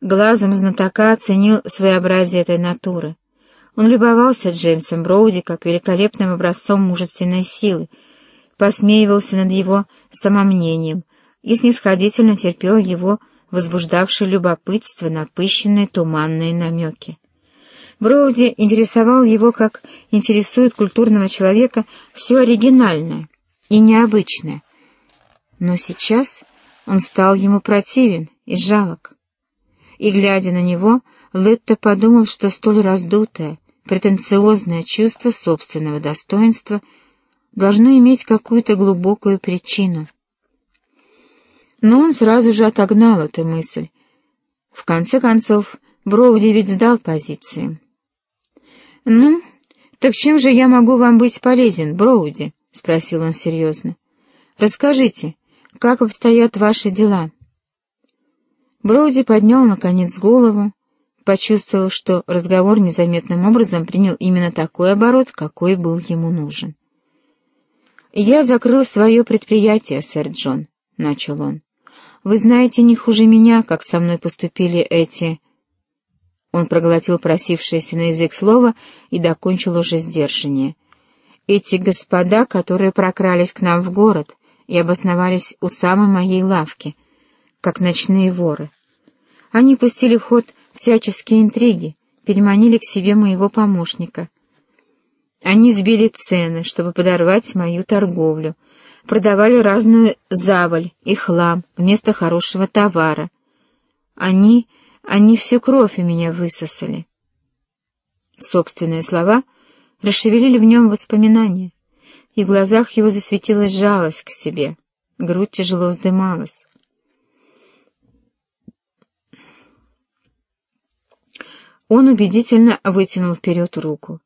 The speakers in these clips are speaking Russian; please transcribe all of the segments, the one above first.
глазом знатока оценил своеобразие этой натуры. Он любовался Джеймсом Броуди как великолепным образцом мужественной силы, посмеивался над его самомнением и снисходительно терпел его возбуждавшие любопытство напыщенные туманные намеки. Броуди интересовал его, как интересует культурного человека все оригинальное и необычное. Но сейчас он стал ему противен и жалок. И, глядя на него, Летто подумал, что столь раздутое, претенциозное чувство собственного достоинства должно иметь какую-то глубокую причину. Но он сразу же отогнал эту мысль. В конце концов, Броуди ведь сдал позиции. «Ну, так чем же я могу вам быть полезен, Броуди?» — спросил он серьезно. «Расскажите, как обстоят ваши дела?» Броуди поднял, наконец, голову, почувствовав, что разговор незаметным образом принял именно такой оборот, какой был ему нужен. «Я закрыл свое предприятие, сэр Джон», — начал он. «Вы знаете не хуже меня, как со мной поступили эти...» Он проглотил просившееся на язык слово и докончил уже сдержаннее. «Эти господа, которые прокрались к нам в город и обосновались у самой моей лавки, как ночные воры. Они пустили в ход всяческие интриги, переманили к себе моего помощника. Они сбили цены, чтобы подорвать мою торговлю, продавали разную заваль и хлам вместо хорошего товара. Они они всю кровь у меня высосали. Собственные слова расшевелили в нем воспоминания, и в глазах его засветилась жалость к себе, грудь тяжело вздымалась. Он убедительно вытянул вперед руку.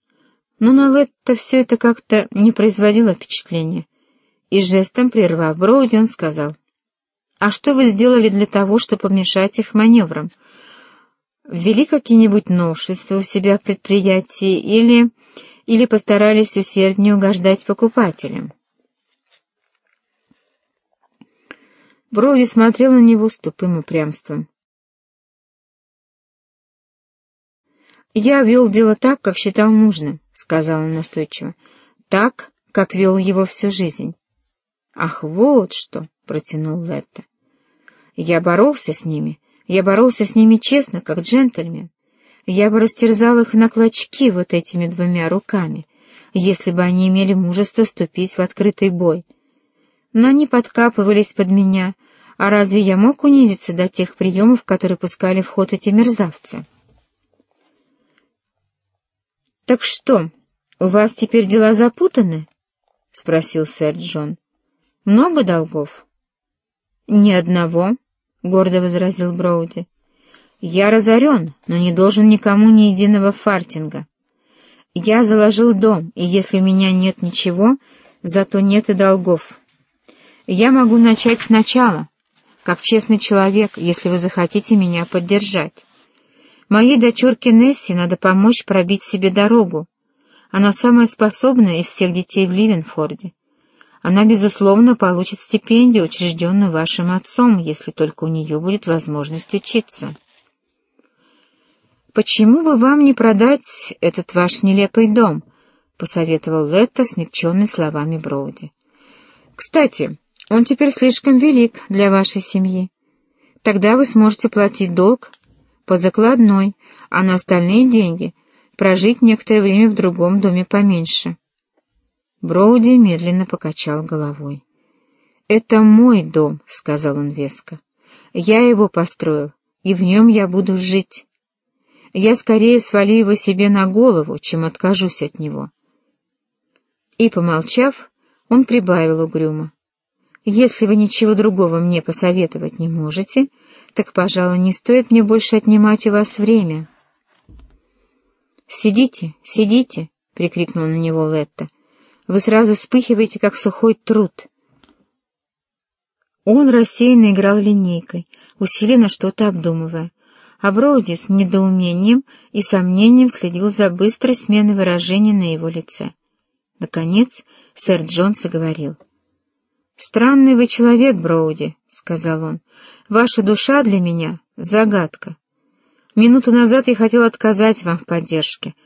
Но на Летта все это как-то не производило впечатления, и жестом прервав Броуди, он сказал, «А что вы сделали для того, чтобы помешать их маневрам?» ввели какие-нибудь новшества у себя в предприятии или, или постарались усерднее угождать покупателям. Броуди смотрел на него с тупым упрямством. «Я вел дело так, как считал нужным», — сказал он настойчиво. «Так, как вел его всю жизнь». «Ах, вот что!» — протянул Летта. «Я боролся с ними, я боролся с ними честно, как джентльмен. Я бы растерзал их на клочки вот этими двумя руками, если бы они имели мужество вступить в открытый бой. Но они подкапывались под меня, а разве я мог унизиться до тех приемов, которые пускали в ход эти мерзавцы? «Так что, у вас теперь дела запутаны?» — спросил сэр Джон. «Много долгов?» «Ни одного», — гордо возразил Броуди. «Я разорен, но не должен никому ни единого фартинга. Я заложил дом, и если у меня нет ничего, зато нет и долгов. Я могу начать сначала, как честный человек, если вы захотите меня поддержать. Моей дочурке Несси надо помочь пробить себе дорогу. Она самая способная из всех детей в Ливенфорде. Она, безусловно, получит стипендию, учрежденную вашим отцом, если только у нее будет возможность учиться. «Почему бы вам не продать этот ваш нелепый дом?» — посоветовал Летто, смягченный словами Броуди. «Кстати, он теперь слишком велик для вашей семьи. Тогда вы сможете платить долг по закладной, а на остальные деньги прожить некоторое время в другом доме поменьше». Броуди медленно покачал головой. «Это мой дом», — сказал он веско. «Я его построил, и в нем я буду жить. Я скорее свалю его себе на голову, чем откажусь от него». И, помолчав, он прибавил угрюмо. «Если вы ничего другого мне посоветовать не можете, так, пожалуй, не стоит мне больше отнимать у вас время». «Сидите, сидите!» — прикрикнул на него Летта. Вы сразу вспыхиваете, как сухой труд. Он рассеянно играл линейкой, усиленно что-то обдумывая, а Броуди с недоумением и сомнением следил за быстрой сменой выражений на его лице. Наконец сэр Джон заговорил. «Странный вы человек, Броуди», — сказал он. «Ваша душа для меня — загадка. Минуту назад я хотел отказать вам в поддержке —